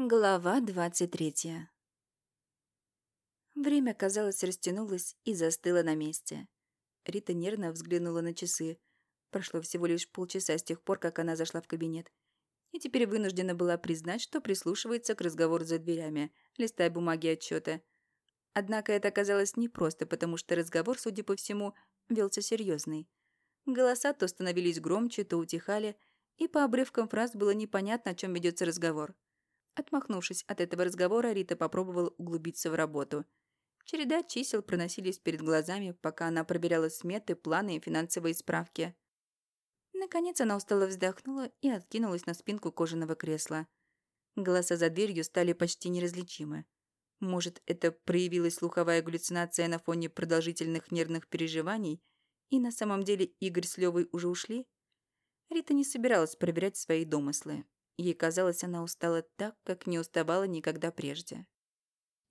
Глава двадцать третья. Время, казалось, растянулось и застыло на месте. Рита нервно взглянула на часы. Прошло всего лишь полчаса с тех пор, как она зашла в кабинет. И теперь вынуждена была признать, что прислушивается к разговору за дверями, листая бумаги отчета. Однако это оказалось непросто, потому что разговор, судя по всему, велся серьезный. Голоса то становились громче, то утихали, и по обрывкам фраз было непонятно, о чем ведется разговор. Отмахнувшись от этого разговора, Рита попробовала углубиться в работу. Череда чисел проносились перед глазами, пока она проверяла сметы, планы и финансовые справки. Наконец она устало вздохнула и откинулась на спинку кожаного кресла. Голоса за дверью стали почти неразличимы. Может, это проявилась слуховая галлюцинация на фоне продолжительных нервных переживаний, и на самом деле Игорь с Левой уже ушли? Рита не собиралась проверять свои домыслы. Ей казалось, она устала так, как не уставала никогда прежде.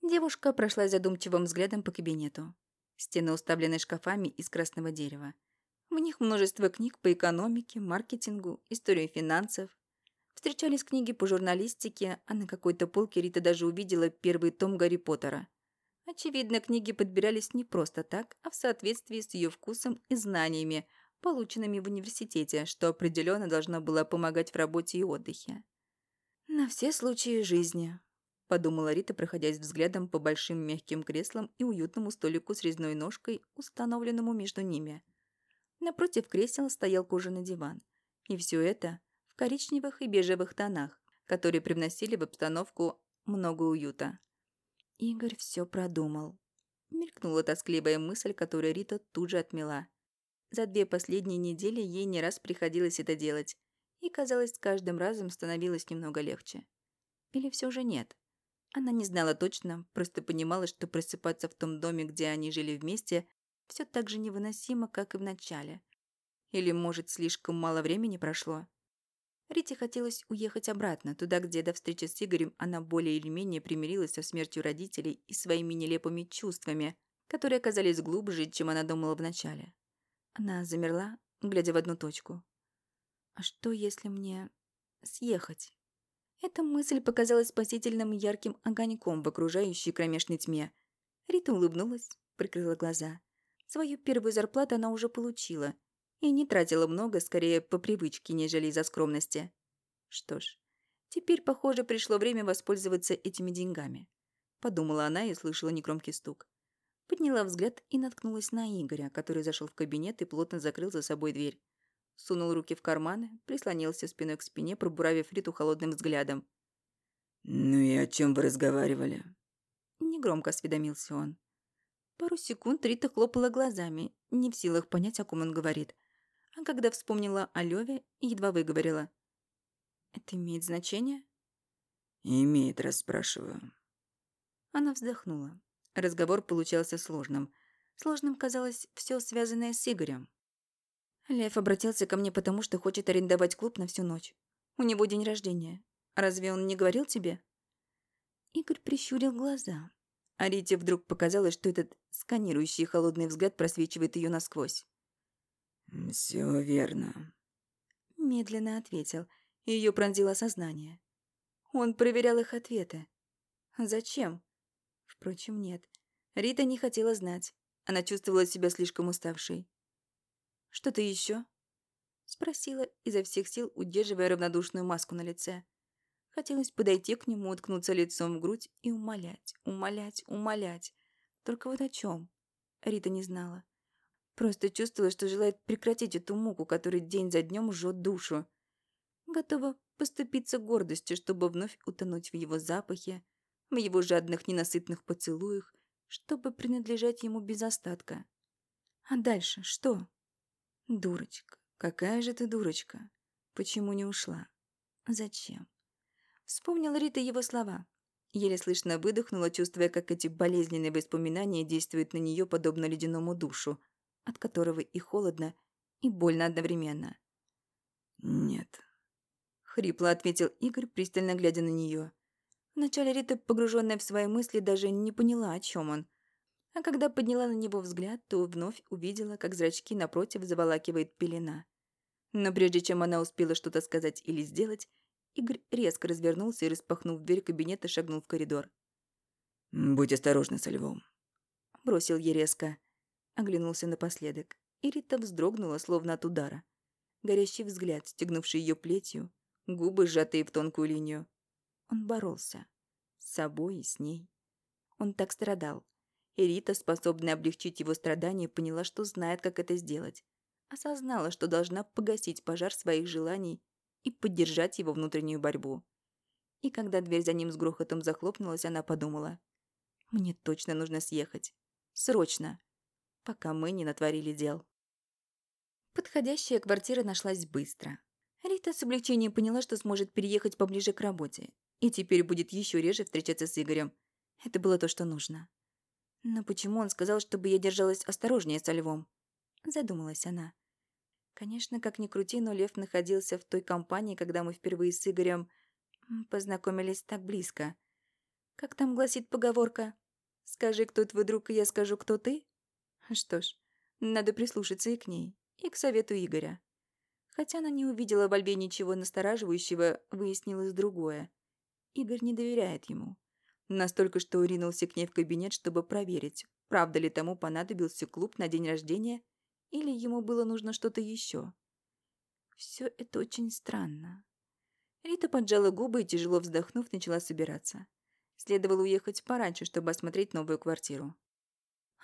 Девушка прошла задумчивым взглядом по кабинету. Стены уставлены шкафами из красного дерева. В них множество книг по экономике, маркетингу, истории финансов. Встречались книги по журналистике, а на какой-то полке Рита даже увидела первый том Гарри Поттера. Очевидно, книги подбирались не просто так, а в соответствии с ее вкусом и знаниями, полученными в университете, что определенно должно было помогать в работе и отдыхе. «На все случаи жизни», — подумала Рита, проходясь взглядом по большим мягким креслам и уютному столику с резной ножкой, установленному между ними. Напротив кресел стоял кожаный диван. И все это в коричневых и бежевых тонах, которые привносили в обстановку много уюта. Игорь все продумал. Мелькнула тоскливая мысль, которую Рита тут же отмела. За две последние недели ей не раз приходилось это делать, и, казалось, с каждым разом становилось немного легче. Или все же нет? Она не знала точно, просто понимала, что просыпаться в том доме, где они жили вместе, все так же невыносимо, как и в начале. Или, может, слишком мало времени прошло? Рите хотелось уехать обратно, туда, где до встречи с Игорем она более или менее примирилась со смертью родителей и своими нелепыми чувствами, которые оказались глубже, чем она думала вначале. Она замерла, глядя в одну точку. «А что, если мне съехать?» Эта мысль показалась спасительным ярким огоньком в окружающей кромешной тьме. Рита улыбнулась, прикрыла глаза. Свою первую зарплату она уже получила и не тратила много, скорее по привычке, нежели из-за скромности. Что ж, теперь, похоже, пришло время воспользоваться этими деньгами. Подумала она и слышала негромкий стук. Подняла взгляд и наткнулась на Игоря, который зашел в кабинет и плотно закрыл за собой дверь. Сунул руки в карманы, прислонился спиной к спине, пробуравив Риту холодным взглядом. «Ну и о чем вы разговаривали?» Негромко осведомился он. Пару секунд Рита хлопала глазами, не в силах понять, о ком он говорит. А когда вспомнила о Леве, едва выговорила. «Это имеет значение?» «Имеет, расспрашиваю». Она вздохнула. Разговор получался сложным. Сложным казалось все связанное с Игорем. Лев обратился ко мне потому, что хочет арендовать клуб на всю ночь. У него день рождения. Разве он не говорил тебе? Игорь прищурил глаза. А Рите вдруг показалось, что этот сканирующий холодный взгляд просвечивает ее насквозь. «Все верно», — медленно ответил. Ее пронзило сознание. Он проверял их ответы. Зачем? Впрочем, нет. Рита не хотела знать. Она чувствовала себя слишком уставшей. «Что-то еще?» Спросила, изо всех сил удерживая равнодушную маску на лице. Хотелось подойти к нему, уткнуться лицом в грудь и умолять, умолять, умолять. Только вот о чем? Рита не знала. Просто чувствовала, что желает прекратить эту муку, которая день за днем жжет душу. Готова поступиться гордостью, чтобы вновь утонуть в его запахе, в его жадных ненасытных поцелуях, чтобы принадлежать ему без остатка. А дальше что? Дурочка, какая же ты дурочка. Почему не ушла? Зачем? Вспомнила Рита его слова. Еле слышно выдохнула, чувствуя, как эти болезненные воспоминания действуют на нее подобно ледяному душу, от которого и холодно, и больно одновременно. «Нет», — хрипло ответил Игорь, пристально глядя на нее. Вначале Рита, погруженная в свои мысли, даже не поняла, о чем он. А когда подняла на него взгляд, то вновь увидела, как зрачки напротив заволакивает пелена. Но прежде чем она успела что-то сказать или сделать, Игорь резко развернулся и, распахнув дверь кабинета, шагнул в коридор. «Будь осторожна со львом», — бросил ей резко. Оглянулся напоследок, и Рита вздрогнула, словно от удара. Горящий взгляд, стегнувший ее плетью, губы, сжатые в тонкую линию. Он боролся. С собой и с ней. Он так страдал. И Рита, способная облегчить его страдания, поняла, что знает, как это сделать. Осознала, что должна погасить пожар своих желаний и поддержать его внутреннюю борьбу. И когда дверь за ним с грохотом захлопнулась, она подумала. «Мне точно нужно съехать. Срочно. Пока мы не натворили дел». Подходящая квартира нашлась быстро. Рита с облегчением поняла, что сможет переехать поближе к работе. И теперь будет еще реже встречаться с Игорем. Это было то, что нужно. Но почему он сказал, чтобы я держалась осторожнее со львом? Задумалась она. Конечно, как ни крути, но Лев находился в той компании, когда мы впервые с Игорем познакомились так близко. Как там гласит поговорка? «Скажи, кто твой друг, и я скажу, кто ты?» Что ж, надо прислушаться и к ней, и к совету Игоря. Хотя она не увидела во льве ничего настораживающего, выяснилось другое. Игорь не доверяет ему. Настолько, что ринулся к ней в кабинет, чтобы проверить, правда ли тому понадобился клуб на день рождения или ему было нужно что-то еще. Все это очень странно. Рита поджала губы и, тяжело вздохнув, начала собираться. Следовало уехать пораньше, чтобы осмотреть новую квартиру.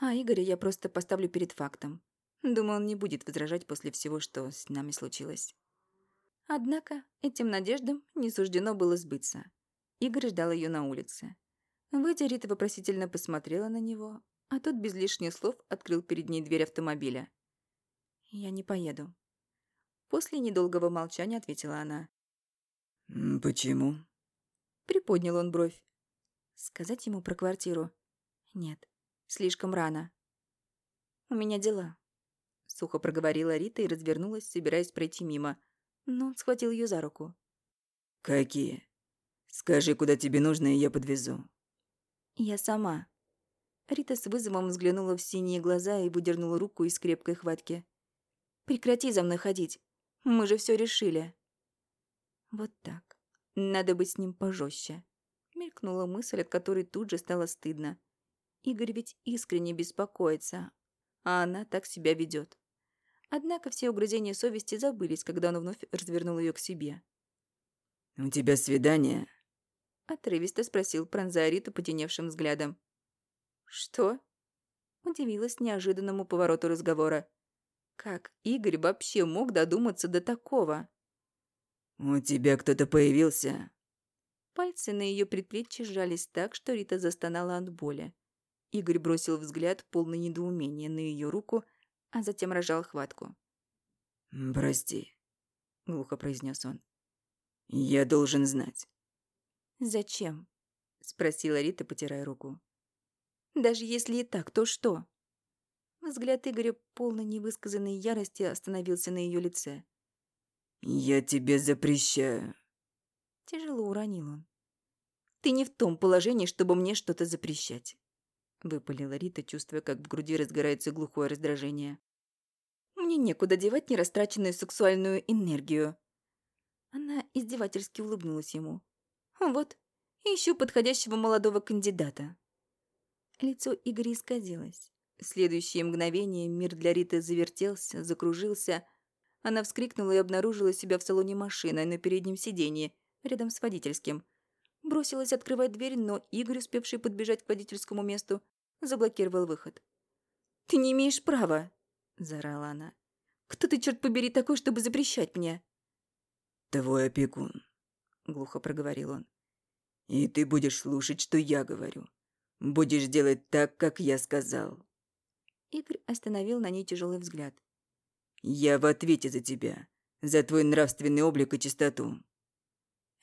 А Игоря я просто поставлю перед фактом. Думаю, он не будет возражать после всего, что с нами случилось. Однако этим надеждам не суждено было сбыться. Игорь ждал ее на улице. Выйдя, Рита вопросительно посмотрела на него, а тот без лишних слов открыл перед ней дверь автомобиля. «Я не поеду». После недолгого молчания ответила она. «Почему?» Приподнял он бровь. Сказать ему про квартиру? Нет, слишком рано. «У меня дела», — сухо проговорила Рита и развернулась, собираясь пройти мимо. Но он схватил ее за руку. «Какие? Скажи, куда тебе нужно, и я подвезу». «Я сама». Рита с вызовом взглянула в синие глаза и выдернула руку из крепкой хватки. Прекрати за мной ходить. Мы же все решили. Вот так. Надо быть с ним пожестче. Мелькнула мысль, от которой тут же стало стыдно. Игорь ведь искренне беспокоится, а она так себя ведет. Однако все угрызения совести забылись, когда он вновь развернул ее к себе. «У тебя свидание?» Отрывисто спросил, пронзая Риту потеневшим взглядом. «Что?» Удивилась неожиданному повороту разговора. Как Игорь вообще мог додуматься до такого? «У тебя кто-то появился?» Пальцы на ее предплечье сжались так, что Рита застонала от боли. Игорь бросил взгляд, полный недоумения, на ее руку, а затем рожал хватку. «Прости», — глухо произнес он. «Я должен знать». «Зачем?» — спросила Рита, потирая руку. «Даже если и так, то что?» Взгляд Игоря, полной невысказанной ярости, остановился на ее лице. «Я тебе запрещаю». Тяжело уронил он. «Ты не в том положении, чтобы мне что-то запрещать», — выпалила Рита, чувствуя, как в груди разгорается глухое раздражение. «Мне некуда девать нерастраченную сексуальную энергию». Она издевательски улыбнулась ему. «Вот, ищу подходящего молодого кандидата». Лицо Игоря исказилось. В следующее мгновение мир для Риты завертелся, закружился. Она вскрикнула и обнаружила себя в салоне машины на переднем сиденье, рядом с водительским. Бросилась открывать дверь, но Игорь, успевший подбежать к водительскому месту, заблокировал выход. «Ты не имеешь права!» – заорала она. «Кто ты, черт побери, такой, чтобы запрещать мне?» «Твой опекун», – глухо проговорил он. «И ты будешь слушать, что я говорю. Будешь делать так, как я сказал». Игорь остановил на ней тяжелый взгляд. «Я в ответе за тебя, за твой нравственный облик и чистоту».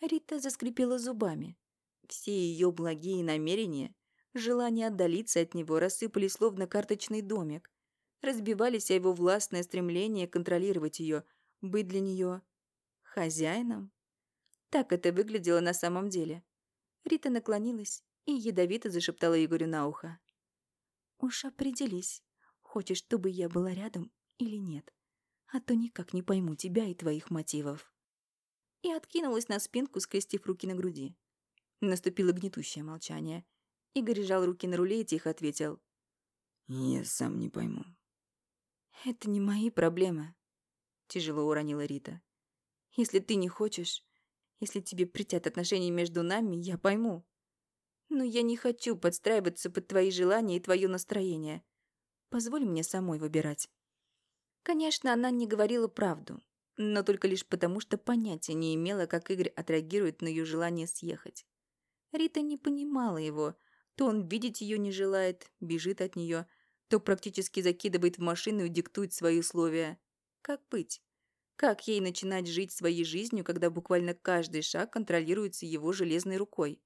Рита заскрипела зубами. Все ее благие намерения, желание отдалиться от него рассыпались словно карточный домик. Разбивались о его властное стремление контролировать ее, быть для нее хозяином. Так это выглядело на самом деле. Рита наклонилась и ядовито зашептала Игорю на ухо. «Уж определись, Хочешь, чтобы я была рядом или нет? А то никак не пойму тебя и твоих мотивов. и откинулась на спинку, скрестив руки на груди. Наступило гнетущее молчание. Игорь сжал руки на руле и тихо ответил. «Я сам не пойму». «Это не мои проблемы», — тяжело уронила Рита. «Если ты не хочешь, если тебе притят отношения между нами, я пойму. Но я не хочу подстраиваться под твои желания и твое настроение. Позволь мне самой выбирать». Конечно, она не говорила правду, но только лишь потому, что понятия не имела, как Игорь отреагирует на ее желание съехать. Рита не понимала его. То он видеть ее не желает, бежит от нее, то практически закидывает в машину и диктует свои условия. Как быть? Как ей начинать жить своей жизнью, когда буквально каждый шаг контролируется его железной рукой?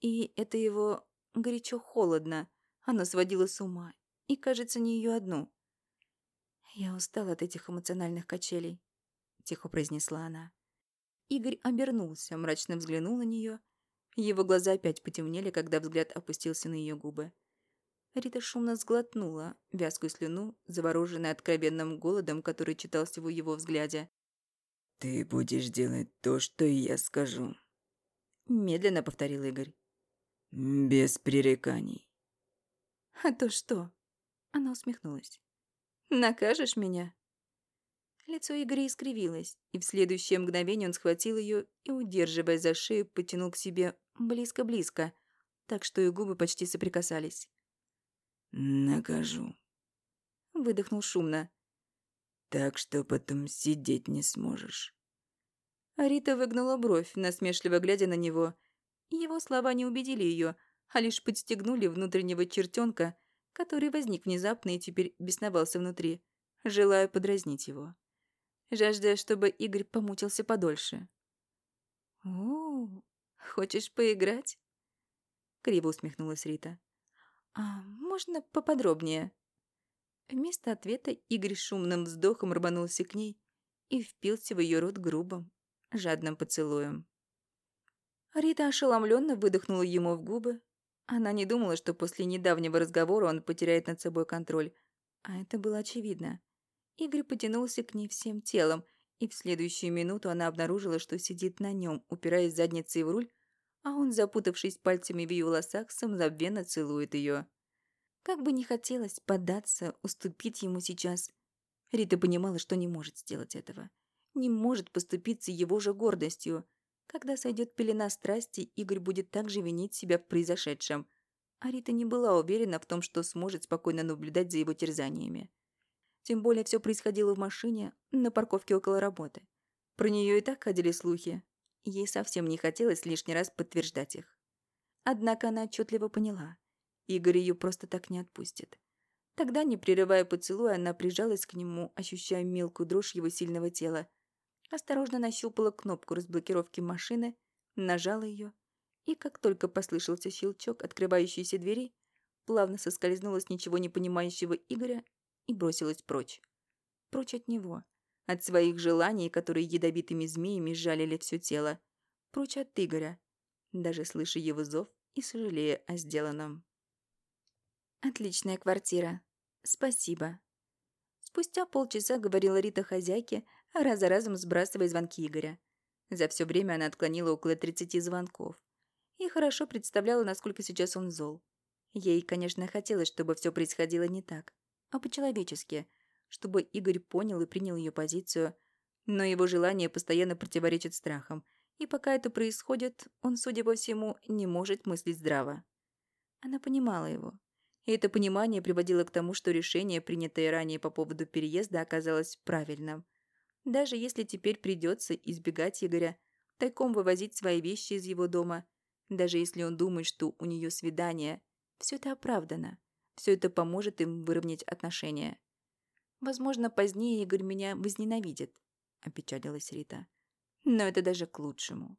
И это его горячо-холодно. Оно сводило с ума. И, кажется, не ее одну. «Я устала от этих эмоциональных качелей», — тихо произнесла она. Игорь обернулся, мрачно взглянул на нее. Его глаза опять потемнели, когда взгляд опустился на ее губы. Рита шумно сглотнула вязкую слюну, завороженная откровенным голодом, который читался в его взгляде. «Ты будешь делать то, что я скажу», — медленно повторил Игорь. «Без пререканий». «А то что?» — она усмехнулась. «Накажешь меня?» Лицо Игоря искривилось, и в следующее мгновение он схватил ее и, удерживая за шею, потянул к себе близко-близко, так что ее губы почти соприкасались. «Накажу», — выдохнул шумно. «Так что потом сидеть не сможешь». Рита выгнула бровь, насмешливо глядя на него. Его слова не убедили ее, а лишь подстегнули внутреннего чертенка, который возник внезапно и теперь бесновался внутри, желая подразнить его. Жаждая, чтобы Игорь помучился подольше. «О, хочешь поиграть?» Криво усмехнулась Рита. «А можно поподробнее?» Вместо ответа Игорь шумным вздохом рванулся к ней и впился в ее рот грубым, жадным поцелуем. Рита ошеломленно выдохнула ему в губы. Она не думала, что после недавнего разговора он потеряет над собой контроль. А это было очевидно. Игорь потянулся к ней всем телом, и в следующую минуту она обнаружила, что сидит на нем, упираясь задницей в руль, а он, запутавшись пальцами в ее волосах, самозабвенно целует ее. Как бы не хотелось поддаться, уступить ему сейчас. Рита понимала, что не может сделать этого. Не может поступиться его же гордостью. Когда сойдет пелена страсти, Игорь будет также винить себя в произошедшем. А Рита не была уверена в том, что сможет спокойно наблюдать за его терзаниями. Тем более все происходило в машине, на парковке около работы. Про нее и так ходили слухи, Ей совсем не хотелось лишний раз подтверждать их. Однако она отчетливо поняла. Игорь ее просто так не отпустит. Тогда, не прерывая поцелуя, она прижалась к нему, ощущая мелкую дрожь его сильного тела. Осторожно нащупала кнопку разблокировки машины, нажала ее, и как только послышался щелчок открывающейся двери, плавно соскользнула с ничего не понимающего Игоря и бросилась прочь. Прочь от него, от своих желаний, которые ядовитыми змеями сжалили все тело. Прочь от Игоря, даже слыша его зов и сожалея о сделанном. «Отличная квартира. Спасибо». Спустя полчаса говорила Рита хозяйке, раз за разом сбрасывая звонки Игоря. За все время она отклонила около 30 звонков. И хорошо представляла, насколько сейчас он зол. Ей, конечно, хотелось, чтобы все происходило не так, а по-человечески – чтобы Игорь понял и принял ее позицию, но его желание постоянно противоречит страхам, и пока это происходит, он, судя по всему, не может мыслить здраво. Она понимала его. И это понимание приводило к тому, что решение, принятое ранее по поводу переезда, оказалось правильным. Даже если теперь придется избегать Игоря, тайком вывозить свои вещи из его дома, даже если он думает, что у нее свидание, все это оправдано. Все это поможет им выровнять отношения. Возможно, позднее Игорь меня возненавидит», — опечалилась Рита. «Но это даже к лучшему».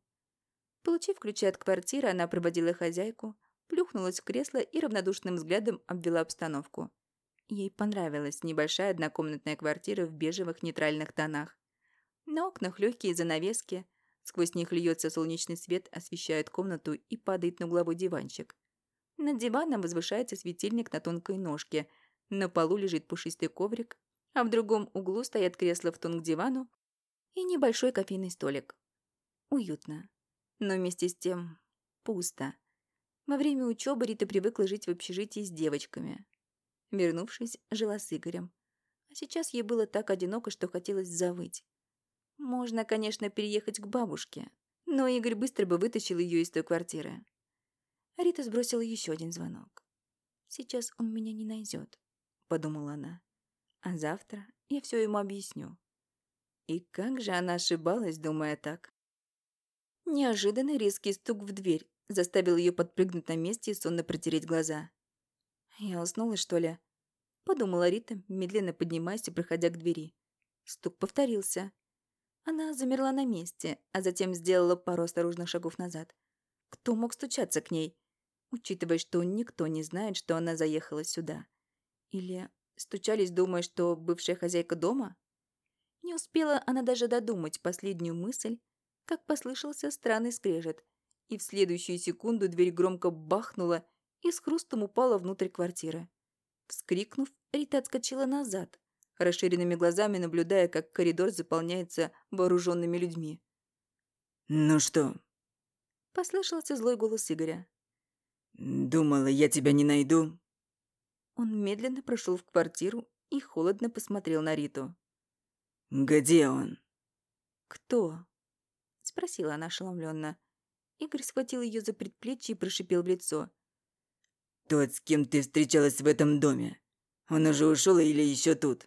Получив ключи от квартиры, она проводила хозяйку, плюхнулась в кресло и равнодушным взглядом обвела обстановку. Ей понравилась небольшая однокомнатная квартира в бежевых нейтральных тонах. На окнах легкие занавески, сквозь них льется солнечный свет, освещает комнату и падает на угловой диванчик. Над диваном возвышается светильник на тонкой ножке, на полу лежит пушистый коврик, а в другом углу стоят кресла в тон к дивану и небольшой кофейный столик. уютно. Но вместе с тем пусто. Во время учебы Рита привыкла жить в общежитии с девочками. Вернувшись, жила с Игорем. А сейчас ей было так одиноко, что хотелось завыть. Можно, конечно, переехать к бабушке, но Игорь быстро бы вытащил ее из той квартиры. Рита сбросила еще один звонок. «Сейчас он меня не найдет», — подумала она. «А завтра я все ему объясню». И как же она ошибалась, думая так. Неожиданный резкий стук в дверь заставил ее подпрыгнуть на месте и сонно протереть глаза. «Я уснула, что ли?» — подумала Рита, медленно поднимаясь и проходя к двери. Стук повторился. Она замерла на месте, а затем сделала пару осторожных шагов назад. Кто мог стучаться к ней? учитывая, что никто не знает, что она заехала сюда. Или стучались, думая, что бывшая хозяйка дома? Не успела она даже додумать последнюю мысль, как послышался странный скрежет, и в следующую секунду дверь громко бахнула и с хрустом упала внутрь квартиры. Вскрикнув, Рита отскочила назад, расширенными глазами наблюдая, как коридор заполняется вооруженными людьми. «Ну что?» Послышался злой голос Игоря. «Думала, я тебя не найду?» Он медленно прошел в квартиру и холодно посмотрел на Риту. «Где он?» «Кто?» — спросила она ошеломленно. Игорь схватил ее за предплечье и прошипел в лицо. «Тот, с кем ты встречалась в этом доме. Он уже ушел или еще тут?»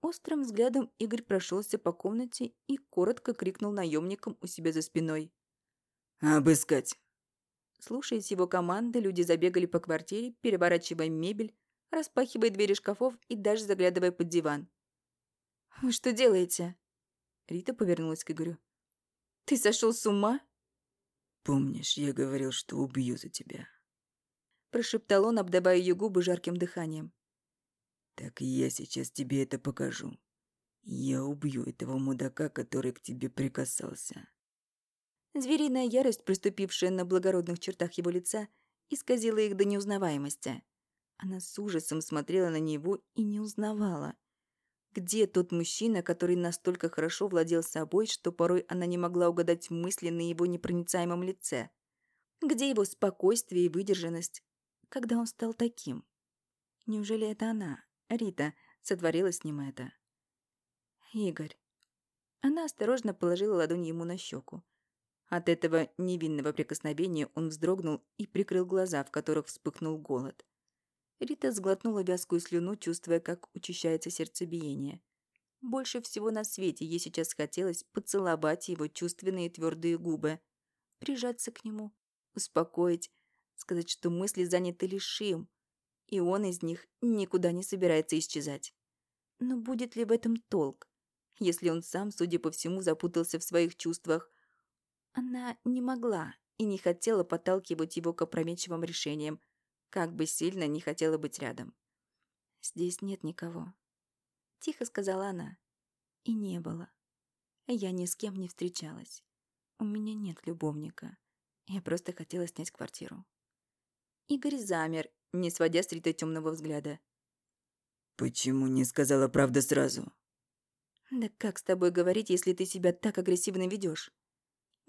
Острым взглядом Игорь прошелся по комнате и коротко крикнул наемникам у себя за спиной. «Обыскать!» Слушаясь его команды, люди забегали по квартире, переворачивая мебель, распахивая двери шкафов и даже заглядывая под диван. «Вы что делаете?» Рита повернулась к Игорю. «Ты сошел с ума?» «Помнишь, я говорил, что убью за тебя?» Прошептал он, обдавая ее губы жарким дыханием. «Так я сейчас тебе это покажу. Я убью этого мудака, который к тебе прикасался». Звериная ярость, проступившая на благородных чертах его лица, исказила их до неузнаваемости. Она с ужасом смотрела на него и не узнавала. Где тот мужчина, который настолько хорошо владел собой, что порой она не могла угадать мысли на его непроницаемом лице? Где его спокойствие и выдержанность, когда он стал таким? Неужели это она, Рита, сотворила с ним это? Игорь. Она осторожно положила ладонь ему на щеку. От этого невинного прикосновения он вздрогнул и прикрыл глаза, в которых вспыхнул голод. Рита сглотнула вязкую слюну, чувствуя, как учащается сердцебиение. Больше всего на свете ей сейчас хотелось поцеловать его чувственные твердые губы, прижаться к нему, успокоить, сказать, что мысли заняты лишь им, и он из них никуда не собирается исчезать. Но будет ли в этом толк, если он сам, судя по всему, запутался в своих чувствах, она не могла и не хотела подталкивать его к опрометчивым решениям, как бы сильно не хотела быть рядом. «Здесь нет никого», — тихо сказала она. «И не было. Я ни с кем не встречалась. У меня нет любовника. Я просто хотела снять квартиру». Игорь замер, не сводя с Риты темного взгляда. «Почему не сказала правду сразу?» «Да как с тобой говорить, если ты себя так агрессивно ведешь?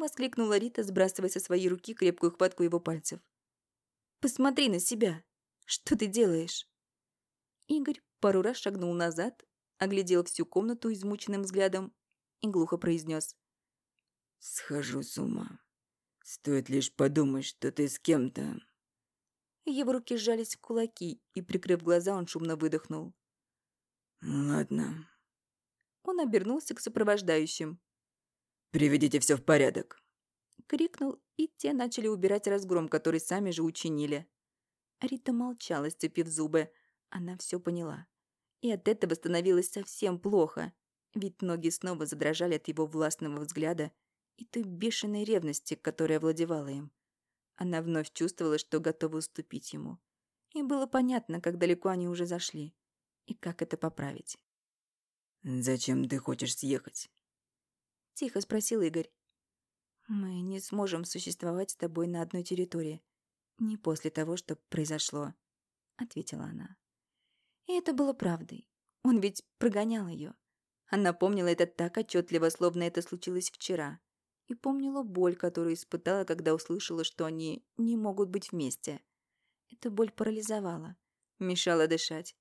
Воскликнула Рита, сбрасывая со своей руки крепкую хватку его пальцев. «Посмотри на себя! Что ты делаешь?» Игорь пару раз шагнул назад, оглядел всю комнату измученным взглядом и глухо произнес. «Схожу с ума. Стоит лишь подумать, что ты с кем-то». Его руки сжались в кулаки, и, прикрыв глаза, он шумно выдохнул. «Ладно». Он обернулся к сопровождающим. Приведите все в порядок!» Крикнул, и те начали убирать разгром, который сами же учинили. Рита молчала, сцепив зубы. Она все поняла. И от этого становилось совсем плохо, ведь ноги снова задрожали от его властного взгляда и той бешеной ревности, которая овладевала им. Она вновь чувствовала, что готова уступить ему. И было понятно, как далеко они уже зашли, и как это поправить. «Зачем ты хочешь съехать?» — тихо спросил Игорь. «Мы не сможем существовать с тобой на одной территории. Не после того, что произошло», — ответила она. И это было правдой. Он ведь прогонял ее. Она помнила это так отчетливо, словно это случилось вчера. и помнила боль, которую испытала, когда услышала, что они не могут быть вместе. Эта боль парализовала, мешала дышать.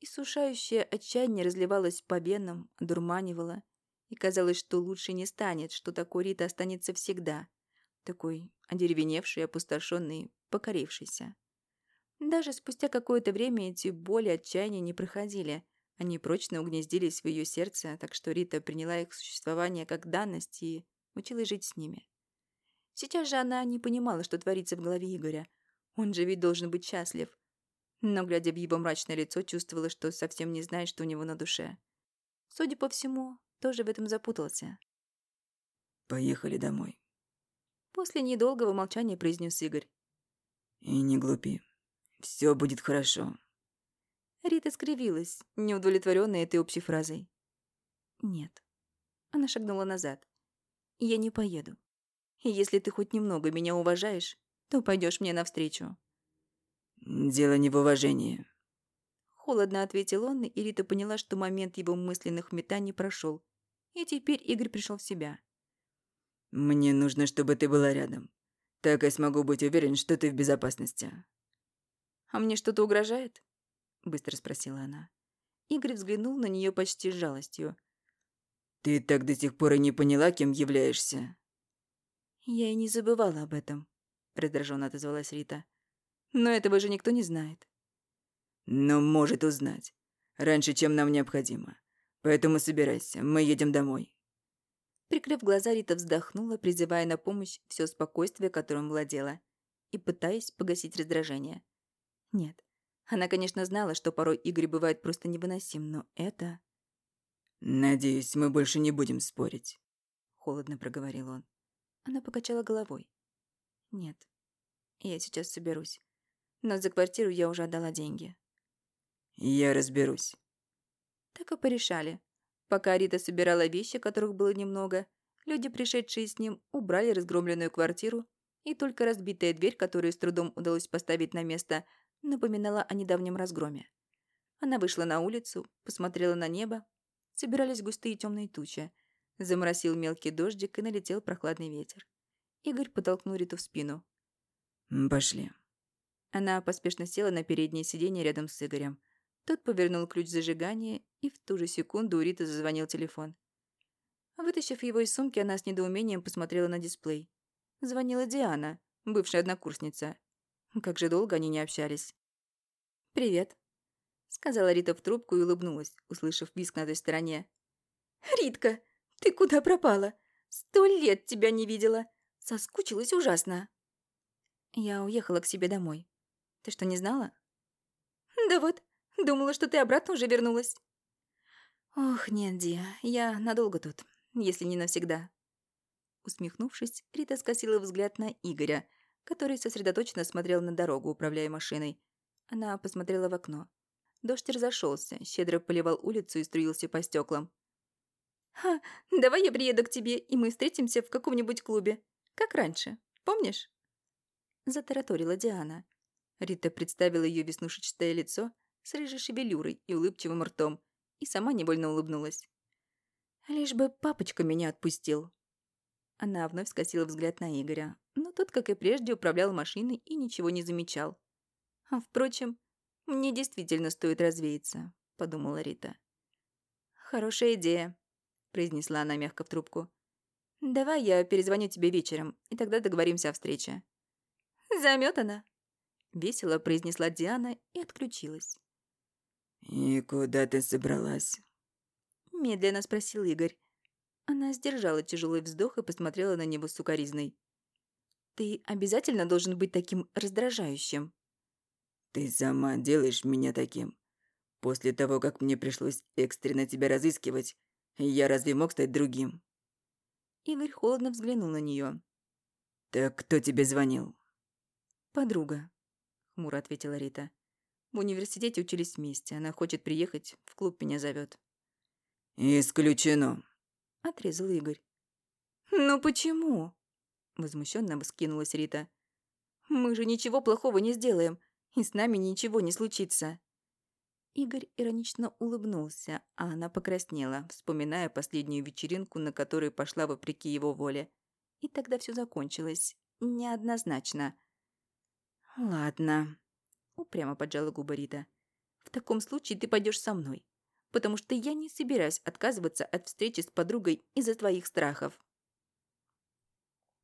Иссушающее отчаяние разливалось по венам, дурманивало, и казалось, что лучше не станет, что такой Рита останется всегда. Такой одеревеневший, опустошенный, покорившийся. Даже спустя какое-то время эти боли отчаяния не проходили. Они прочно угнездились в ее сердце, так что Рита приняла их существование как данность и училась жить с ними. Сейчас же она не понимала, что творится в голове Игоря. Он же ведь должен быть счастлив. Но, глядя в его мрачное лицо, чувствовала, что совсем не знает, что у него на душе. Судя по всему, тоже в этом запутался. «Поехали домой», — после недолгого молчания произнес Игорь. «И не глупи. Все будет хорошо». Рита скривилась, неудовлетворенная этой общей фразой. «Нет». Она шагнула назад. «Я не поеду. И если ты хоть немного меня уважаешь, то пойдешь мне навстречу». «Дело не в уважении», Холодно ответил он, и Рита поняла, что момент его мысленных метаний прошел. И теперь Игорь пришел в себя. «Мне нужно, чтобы ты была рядом. Так я смогу быть уверен, что ты в безопасности». «А мне что-то угрожает?» Быстро спросила она. Игорь взглянул на нее почти с жалостью. «Ты так до сих пор и не поняла, кем являешься?» «Я и не забывала об этом», — раздраженно отозвалась Рита. «Но этого же никто не знает». «Но может узнать. Раньше, чем нам необходимо. Поэтому собирайся, мы едем домой». Прикрыв глаза, Рита вздохнула, призывая на помощь все спокойствие, которым владела, и пытаясь погасить раздражение. Нет, она, конечно, знала, что порой Игорь бывает просто невыносим, но это... «Надеюсь, мы больше не будем спорить», — холодно проговорил он. Она покачала головой. «Нет, я сейчас соберусь. Но за квартиру я уже отдала деньги». «Я разберусь». Так и порешали. Пока Рита собирала вещи, которых было немного, люди, пришедшие с ним, убрали разгромленную квартиру, и только разбитая дверь, которую с трудом удалось поставить на место, напоминала о недавнем разгроме. Она вышла на улицу, посмотрела на небо. Собирались густые темные тучи. Заморосил мелкий дождик и налетел прохладный ветер. Игорь подтолкнул Риту в спину. «Пошли». Она поспешно села на переднее сиденье рядом с Игорем. Тот повернул ключ зажигания, и в ту же секунду у Риты зазвонил телефон. Вытащив его из сумки, она с недоумением посмотрела на дисплей. Звонила Диана, бывшая однокурсница. Как же долго они не общались. «Привет», — сказала Рита в трубку и улыбнулась, услышав виск на той стороне. «Ритка, ты куда пропала? Сто лет тебя не видела. Соскучилась ужасно». «Я уехала к себе домой. Ты что, не знала?» «Да вот, думала, что ты обратно уже вернулась». «Ох, нет, Ди, я надолго тут, если не навсегда». Усмехнувшись, Рита скосила взгляд на Игоря — который сосредоточенно смотрел на дорогу, управляя машиной. Она посмотрела в окно. Дождь разошелся, щедро поливал улицу и струился по стеклам. «Ха, давай я приеду к тебе, и мы встретимся в каком-нибудь клубе. Как раньше, помнишь?» Затараторила Диана. Рита представила ее веснушечное лицо с рыжей шевелюрой и улыбчивым ртом, и сама невольно улыбнулась. «Лишь бы папочка меня отпустил», она вновь скосила взгляд на Игоря, но тот, как и прежде, управлял машиной и ничего не замечал. «А, впрочем, мне действительно стоит развеяться», — подумала Рита. «Хорошая идея», — произнесла она мягко в трубку. «Давай я перезвоню тебе вечером, и тогда договоримся о встрече». «Замётана», — весело произнесла Диана и отключилась. «И куда ты собралась?» Медленно спросил Игорь, она сдержала тяжелый вздох и посмотрела на него сукоризной. «Ты обязательно должен быть таким раздражающим». «Ты сама делаешь меня таким. После того, как мне пришлось экстренно тебя разыскивать, я разве мог стать другим?» Игорь холодно взглянул на нее. «Так кто тебе звонил?» «Подруга», — хмуро ответила Рита. «В университете учились вместе. Она хочет приехать, в клуб меня зовет. «Исключено», — отрезал Игорь. «Ну почему?» — возмущенно вскинулась Рита. «Мы же ничего плохого не сделаем, и с нами ничего не случится». Игорь иронично улыбнулся, а она покраснела, вспоминая последнюю вечеринку, на которой пошла вопреки его воле. и тогда все закончилось. Неоднозначно. «Ладно», — упрямо поджала губы Рита. «В таком случае ты пойдешь со мной, потому что я не собираюсь отказываться от встречи с подругой из-за твоих страхов».